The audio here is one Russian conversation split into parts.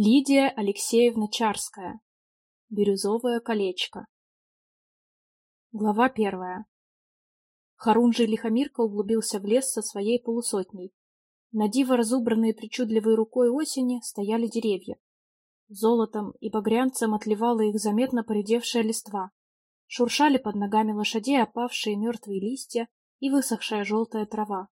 Лидия Алексеевна Чарская. Бирюзовое колечко. Глава первая. Харунжий Лихомирка углубился в лес со своей полусотней. На диво разубранные причудливой рукой осени стояли деревья. Золотом и багрянцем отливала их заметно поредевшая листва. Шуршали под ногами лошадей опавшие мертвые листья и высохшая желтая трава.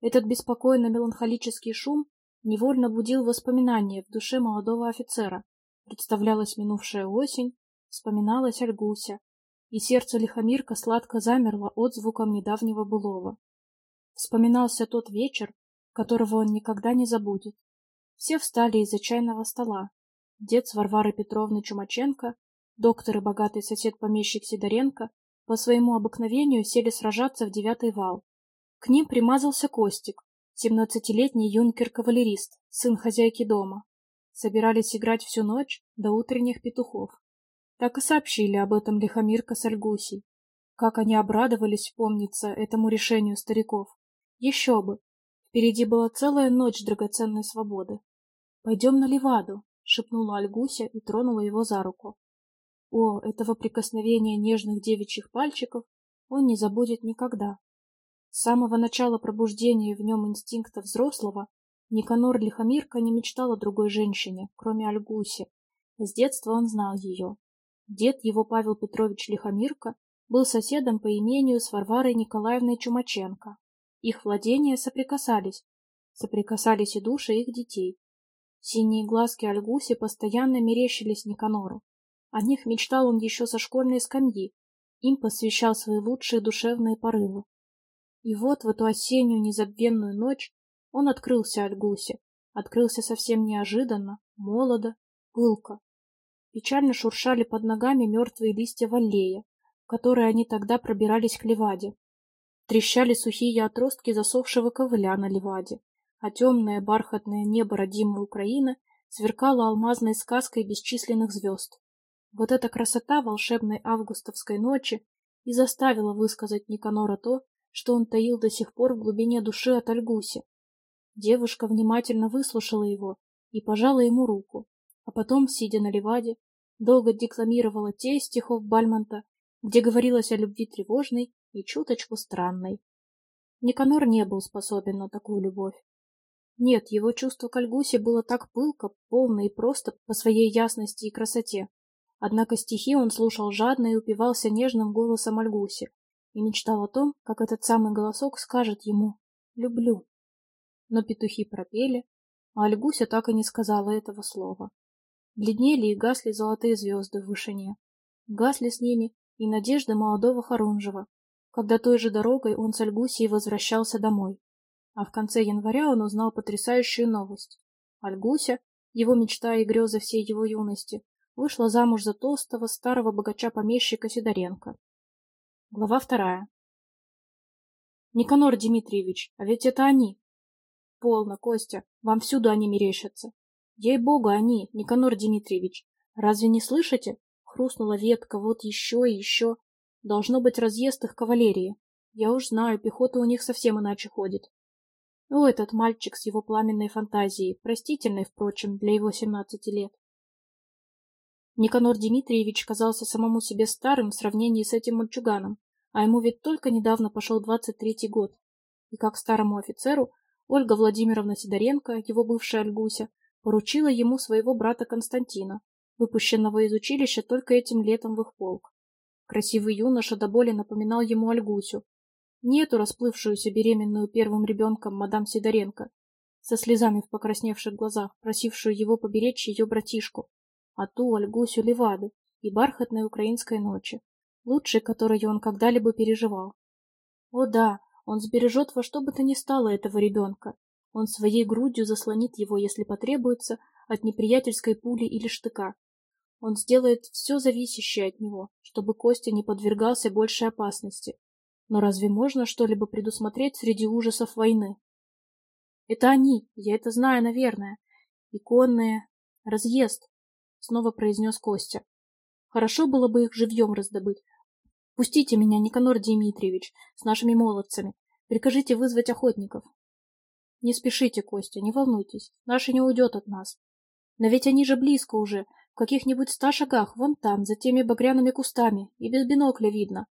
Этот беспокойно-меланхолический шум невольно будил воспоминания в душе молодого офицера. Представлялась минувшая осень, вспоминалась Альгуся, и сердце лихомирка сладко замерло отзвуком недавнего былого. Вспоминался тот вечер, которого он никогда не забудет. Все встали из-за чайного стола. Дед с Варварой Петровной Чумаченко, доктор и богатый сосед-помещик Сидоренко по своему обыкновению сели сражаться в девятый вал. К ним примазался Костик, семнадцатилетний юнкер-кавалерист, сын хозяйки дома. Собирались играть всю ночь до утренних петухов. Так и сообщили об этом Лихомирка с Альгусей. Как они обрадовались, помнится, этому решению стариков. Еще бы! Впереди была целая ночь драгоценной свободы. «Пойдем на Леваду», — шепнула Альгуся и тронула его за руку. О, этого прикосновения нежных девичьих пальчиков он не забудет никогда. С самого начала пробуждения в нем инстинкта взрослого Никанор Лихомирка не мечтал о другой женщине, кроме Альгуси. С детства он знал ее. Дед его Павел Петрович Лихомирка был соседом по имению с Варварой Николаевной Чумаченко. Их владения соприкасались. Соприкасались и души их детей. Синие глазки Альгуси постоянно мерещились Никанору. О них мечтал он еще со школьной скамьи. Им посвящал свои лучшие душевные порывы. И вот в эту осеннюю незабвенную ночь он открылся от гуси, открылся совсем неожиданно, молодо, пылко. Печально шуршали под ногами мертвые листья валлея, в которые они тогда пробирались к леваде. Трещали сухие отростки засохшего ковыля на леваде, а темное бархатное небо родимой Украины сверкало алмазной сказкой бесчисленных звезд. Вот эта красота волшебной августовской ночи и заставила высказать Никанора то, что он таил до сих пор в глубине души от Альгуси. Девушка внимательно выслушала его и пожала ему руку, а потом, сидя на леваде, долго декламировала те стихов Бальмонта, где говорилось о любви тревожной и чуточку странной. Никанор не был способен на такую любовь. Нет, его чувство к Альгусе было так пылко, полно и просто по своей ясности и красоте. Однако стихи он слушал жадно и упивался нежным голосом Альгуси, и мечтал о том, как этот самый голосок скажет ему «люблю». Но петухи пропели, а Альгуся так и не сказала этого слова. Бледнели и гасли золотые звезды в вышине. Гасли с ними и надежды молодого Харунжева, когда той же дорогой он с Альгусией возвращался домой. А в конце января он узнал потрясающую новость. Альгуся, его мечта и грезы всей его юности, вышла замуж за толстого старого богача-помещика Сидоренко. Глава вторая. Никанор Дмитриевич, а ведь это они. Полно, Костя, вам всюду они мерещатся. Ей-богу, они, Никанор Дмитриевич. Разве не слышите? Хрустнула ветка, вот еще и еще. Должно быть разъезд их кавалерии. Я уж знаю, пехота у них совсем иначе ходит. О, этот мальчик с его пламенной фантазией, простительной, впрочем, для его семнадцати лет. Никанор Дмитриевич казался самому себе старым в сравнении с этим мальчуганом, а ему ведь только недавно пошел двадцать третий год. И как старому офицеру, Ольга Владимировна Сидоренко, его бывшая Альгуся, поручила ему своего брата Константина, выпущенного из училища только этим летом в их полк. Красивый юноша до боли напоминал ему Альгусю, не эту расплывшуюся беременную первым ребенком мадам Сидоренко, со слезами в покрасневших глазах, просившую его поберечь ее братишку, а ту Альгусю Левады и бархатной украинской ночи, лучшей, которую он когда-либо переживал. О да, он сбережет во что бы то ни стало этого ребенка. Он своей грудью заслонит его, если потребуется, от неприятельской пули или штыка. Он сделает все зависящее от него, чтобы Костя не подвергался большей опасности. Но разве можно что-либо предусмотреть среди ужасов войны? Это они, я это знаю, наверное. Иконные. Разъезд. — снова произнес Костя. «Хорошо было бы их живьем раздобыть. Пустите меня, Никанор Дмитриевич, с нашими молодцами. Прикажите вызвать охотников». «Не спешите, Костя, не волнуйтесь. Наша не уйдет от нас. Но ведь они же близко уже, в каких-нибудь ста шагах, вон там, за теми багряными кустами, и без бинокля видно.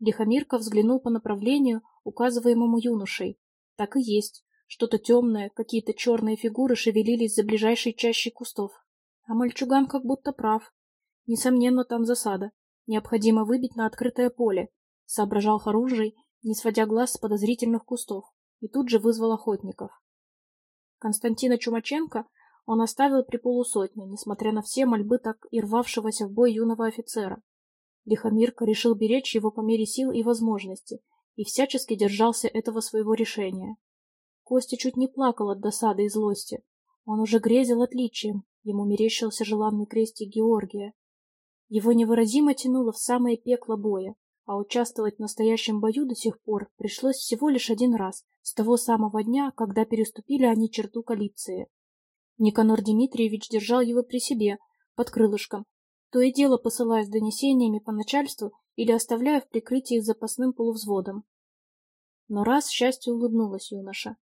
Лихомирка взглянул по направлению, указываемому юношей. Так и есть. Что-то темное, какие-то черные фигуры шевелились за ближайшей чащей кустов. А мальчуган как будто прав. Несомненно, там засада. Необходимо выбить на открытое поле, соображал Харужий, не сводя глаз с подозрительных кустов, и тут же вызвал охотников. Константина Чумаченко он оставил при полусотне, несмотря на все мольбы так и рвавшегося в бой юного офицера. Лихомирка решил беречь его по мере сил и возможностей, и всячески держался этого своего решения. Костя чуть не плакал от досады и злости. Он уже грезил отличием, ему мерещился желанный крестик Георгия. Его невыразимо тянуло в самое пекло боя, а участвовать в настоящем бою до сих пор пришлось всего лишь один раз, с того самого дня, когда переступили они черту коалиции. Никанор Дмитриевич держал его при себе, под крылышком, то и дело посылая с донесениями по начальству или оставляя в прикрытии запасным полувзводом. Но раз счастье улыбнулось юноша.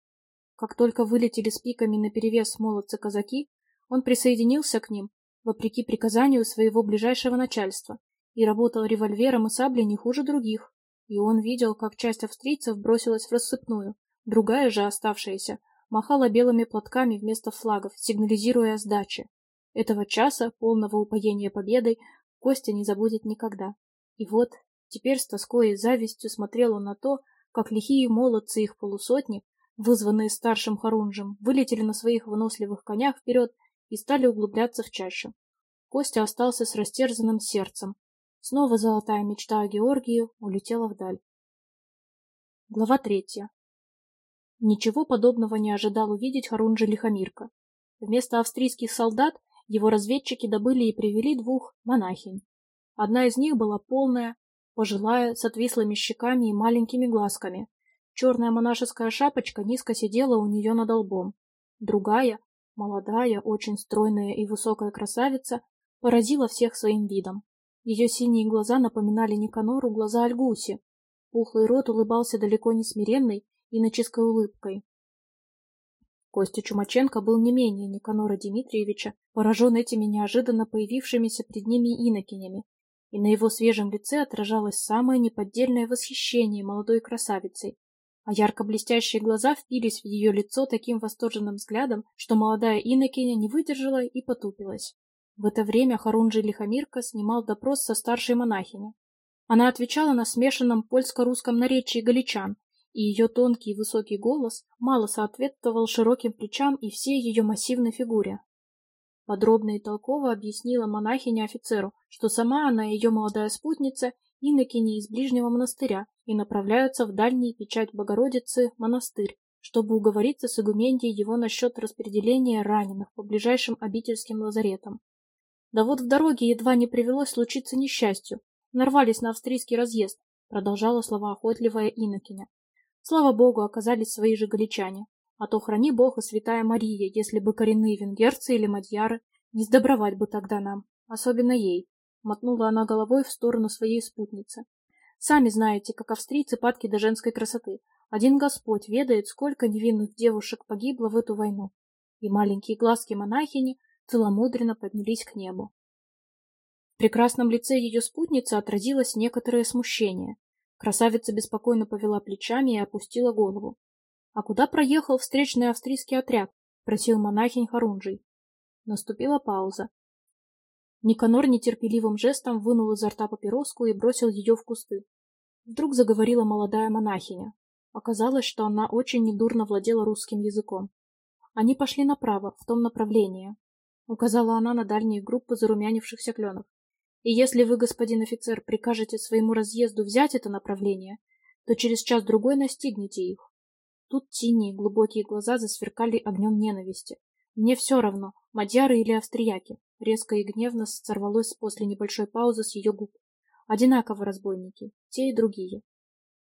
Как только вылетели с пиками наперевес молодцы-казаки, он присоединился к ним, вопреки приказанию своего ближайшего начальства, и работал револьвером и саблей не хуже других. И он видел, как часть австрийцев бросилась в рассыпную, другая же, оставшаяся, махала белыми платками вместо флагов, сигнализируя о сдаче. Этого часа, полного упоения победой, Костя не забудет никогда. И вот, теперь с тоской и завистью смотрел он на то, как лихие молодцы их полусотни, вызванные старшим Харунжем, вылетели на своих выносливых конях вперед и стали углубляться в чащу. Костя остался с растерзанным сердцем. Снова золотая мечта о Георгии улетела вдаль. Глава третья. Ничего подобного не ожидал увидеть Харунжи Лихомирка. Вместо австрийских солдат его разведчики добыли и привели двух монахинь. Одна из них была полная, пожилая, с отвислыми щеками и маленькими глазками. Черная монашеская шапочка низко сидела у нее над лбом. Другая, молодая, очень стройная и высокая красавица, поразила всех своим видом. Ее синие глаза напоминали Никанору глаза Альгуси. Пухлый рот улыбался далеко не смиренной, иноческой улыбкой. Костя Чумаченко был не менее Никанора Дмитриевича поражен этими неожиданно появившимися пред ними инокинями, и на его свежем лице отражалось самое неподдельное восхищение молодой красавицей, а ярко блестящие глаза впились в ее лицо таким восторженным взглядом, что молодая инокиня не выдержала и потупилась. В это время Харунжи Лихомирка снимал допрос со старшей монахиней. Она отвечала на смешанном польско-русском наречии галичан, и ее тонкий и высокий голос мало соответствовал широким плечам и всей ее массивной фигуре. Подробно и толково объяснила монахиня офицеру, что сама она и ее молодая спутница инокини из ближнего монастыря и направляются в дальний печать Богородицы монастырь, чтобы уговориться с игументией его насчет распределения раненых по ближайшим обительским лазаретам. Да вот в дороге едва не привелось случиться несчастью, нарвались на австрийский разъезд, продолжала слова охотливая инокиня. Слава богу, оказались свои же галичане. А то храни бог и святая Мария, если бы коренные венгерцы или мадьяры, не сдобровать бы тогда нам, особенно ей. Мотнула она головой в сторону своей спутницы. Сами знаете, как австрийцы падки до женской красоты. Один Господь ведает, сколько невинных девушек погибло в эту войну. И маленькие глазки монахини целомудренно поднялись к небу. В прекрасном лице ее спутницы отразилось некоторое смущение. Красавица беспокойно повела плечами и опустила голову. — А куда проехал встречный австрийский отряд? — просил монахинь Харунжий. Наступила пауза. Никанор нетерпеливым жестом вынул изо рта папироску и бросил ее в кусты. Вдруг заговорила молодая монахиня. Оказалось, что она очень недурно владела русским языком. Они пошли направо, в том направлении. Указала она на дальние группы зарумянившихся кленов. И если вы, господин офицер, прикажете своему разъезду взять это направление, то через час-другой настигнете их. Тут синие глубокие глаза засверкали огнем ненависти. Мне все равно, мадьяры или австрияки. Резко и гневно сорвалось после небольшой паузы с ее губ. Одинаково разбойники, те и другие.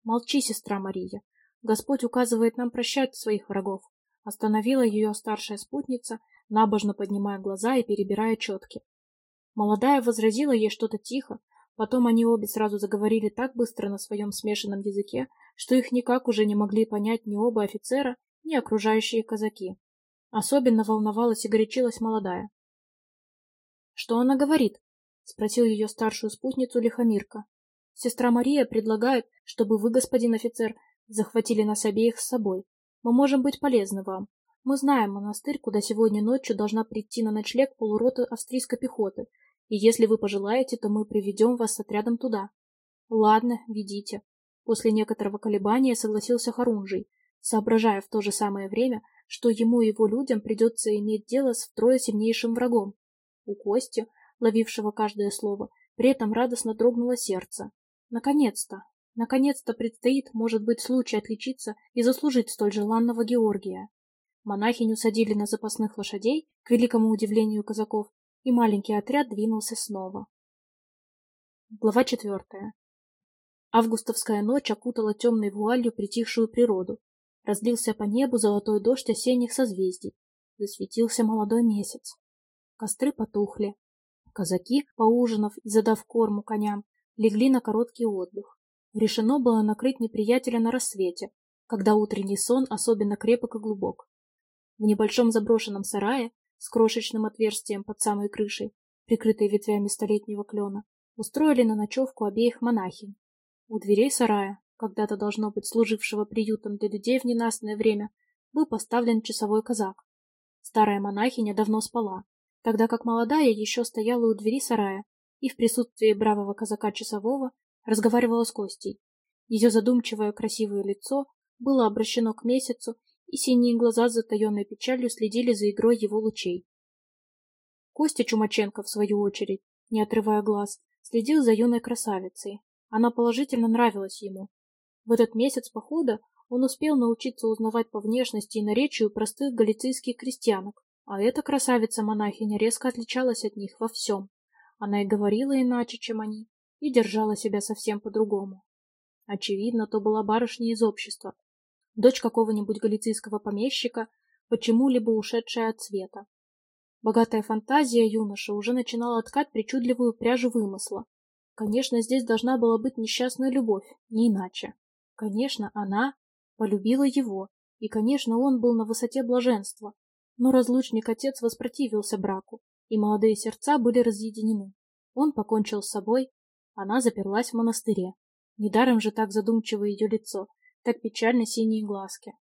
Молчи, сестра Мария. Господь указывает нам прощать своих врагов. Остановила ее старшая спутница, набожно поднимая глаза и перебирая четки. Молодая возразила ей что-то тихо, потом они обе сразу заговорили так быстро на своем смешанном языке, что их никак уже не могли понять ни оба офицера, ни окружающие казаки. Особенно волновалась и горячилась молодая. Что она говорит? Спросил ее старшую спутницу Лихомирка. Сестра Мария предлагает, чтобы вы, господин офицер, захватили нас обеих с собой. Мы можем быть полезны вам. Мы знаем монастырь, куда сегодня ночью должна прийти на ночлег полурота австрийской пехоты, и если вы пожелаете, то мы приведем вас с отрядом туда. Ладно, ведите. После некоторого колебания согласился Харунжий, соображая в то же самое время, что ему и его людям придется иметь дело с втрое сильнейшим врагом. У Кости, ловившего каждое слово, при этом радостно дрогнуло сердце. Наконец-то, наконец-то предстоит, может быть, случай отличиться и заслужить столь желанного Георгия. Монахиню садили на запасных лошадей, к великому удивлению казаков, и маленький отряд двинулся снова. Глава четвертая. Августовская ночь окутала темной вуалью притихшую природу. Разлился по небу золотой дождь осенних созвездий. Засветился молодой месяц. Костры потухли. Казаки, поужинав и задав корму коням, легли на короткий отдых. Решено было накрыть неприятеля на рассвете, когда утренний сон особенно крепок и глубок. В небольшом заброшенном сарае с крошечным отверстием под самой крышей, прикрытой ветвями столетнего клена, устроили на ночевку обеих монахинь. У дверей сарая, когда-то должно быть служившего приютом для людей в ненастное время, был поставлен часовой казак. Старая монахиня давно спала, тогда как молодая еще стояла у двери сарая и в присутствии бравого казака-часового разговаривала с Костей. Ее задумчивое красивое лицо было обращено к месяцу и синие глаза с затаенной печалью следили за игрой его лучей. Костя Чумаченко, в свою очередь, не отрывая глаз, следил за юной красавицей. Она положительно нравилась ему. В этот месяц похода он успел научиться узнавать по внешности и наречию простых галицийских крестьянок, а эта красавица-монахиня резко отличалась от них во всем. Она и говорила иначе, чем они, и держала себя совсем по-другому. Очевидно, то была барышня из общества, дочь какого-нибудь галицийского помещика, почему-либо ушедшая от света. Богатая фантазия юноши уже начинала ткать причудливую пряжу вымысла. Конечно, здесь должна была быть несчастная любовь, не иначе. Конечно, она полюбила его, и, конечно, он был на высоте блаженства. Но разлучник-отец воспротивился браку, и молодые сердца были разъединены. Он покончил с собой, она заперлась в монастыре. Недаром же так задумчиво ее лицо, так печально синие глазки.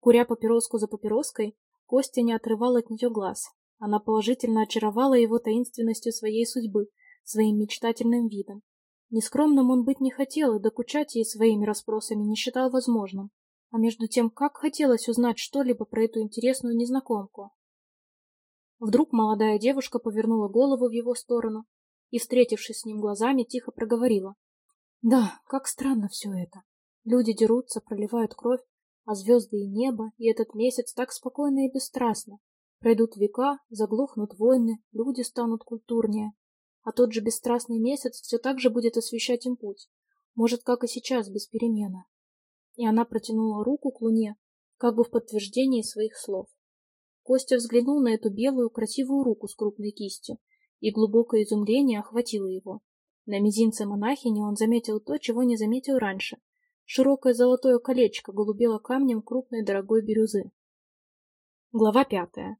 Куря папироску за папироской, Костя не отрывал от нее глаз. Она положительно очаровала его таинственностью своей судьбы, своим мечтательным видом. Нескромным он быть не хотел и докучать ей своими расспросами не считал возможным. А между тем, как хотелось узнать что-либо про эту интересную незнакомку. Вдруг молодая девушка повернула голову в его сторону и, встретившись с ним глазами, тихо проговорила. «Да, как странно все это. Люди дерутся, проливают кровь, а звезды и небо, и этот месяц так спокойно и бесстрастно. Пройдут века, заглохнут войны, люди станут культурнее. А тот же бесстрастный месяц все так же будет освещать им путь. Может, как и сейчас, без перемены. И она протянула руку к луне, как бы в подтверждении своих слов. Костя взглянул на эту белую красивую руку с крупной кистью, и глубокое изумление охватило его. На мизинце монахини он заметил то, чего не заметил раньше. Широкое золотое колечко голубело камнем крупной дорогой бирюзы. Глава пятая.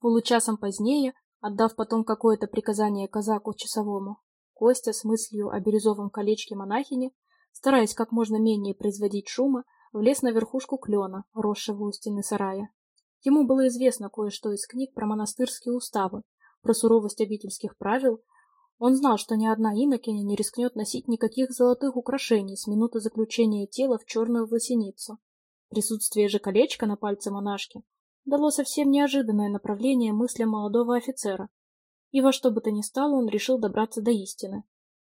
Получасом позднее, отдав потом какое-то приказание казаку часовому, Костя с мыслью о бирюзовом колечке монахини, стараясь как можно менее производить шума, влез на верхушку клена, росшего у стены сарая. Ему было известно кое-что из книг про монастырские уставы, про суровость обительских правил он знал, что ни одна инокиня не рискнет носить никаких золотых украшений с минуты заключения тела в черную власеницу. Присутствие же колечка на пальце монашки дало совсем неожиданное направление мыслям молодого офицера. И во что бы то ни стало, он решил добраться до истины.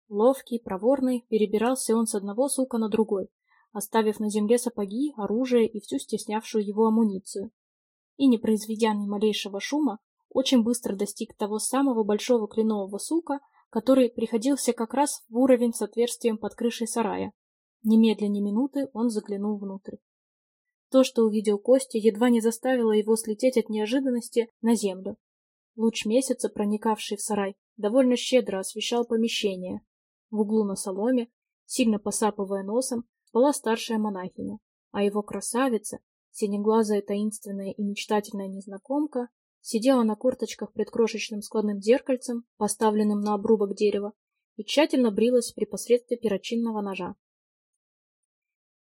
Ловкий, проворный, перебирался он с одного сука на другой, оставив на земле сапоги, оружие и всю стеснявшую его амуницию. И, не произведя ни малейшего шума, очень быстро достиг того самого большого кленового сука, который приходился как раз в уровень с отверстием под крышей сарая. Немедленно минуты он заглянул внутрь. То, что увидел Костя, едва не заставило его слететь от неожиданности на землю. Луч месяца, проникавший в сарай, довольно щедро освещал помещение. В углу на соломе, сильно посапывая носом, была старшая монахиня, а его красавица, синеглазая таинственная и мечтательная незнакомка, сидела на корточках пред крошечным складным зеркальцем, поставленным на обрубок дерева, и тщательно брилась при посредстве перочинного ножа.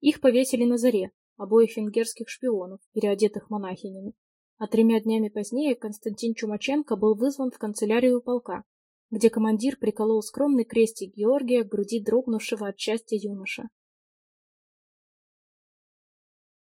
Их повесили на заре, обоих венгерских шпионов, переодетых монахинями, а тремя днями позднее Константин Чумаченко был вызван в канцелярию полка, где командир приколол скромный крестик Георгия к груди дрогнувшего от счастья юноша.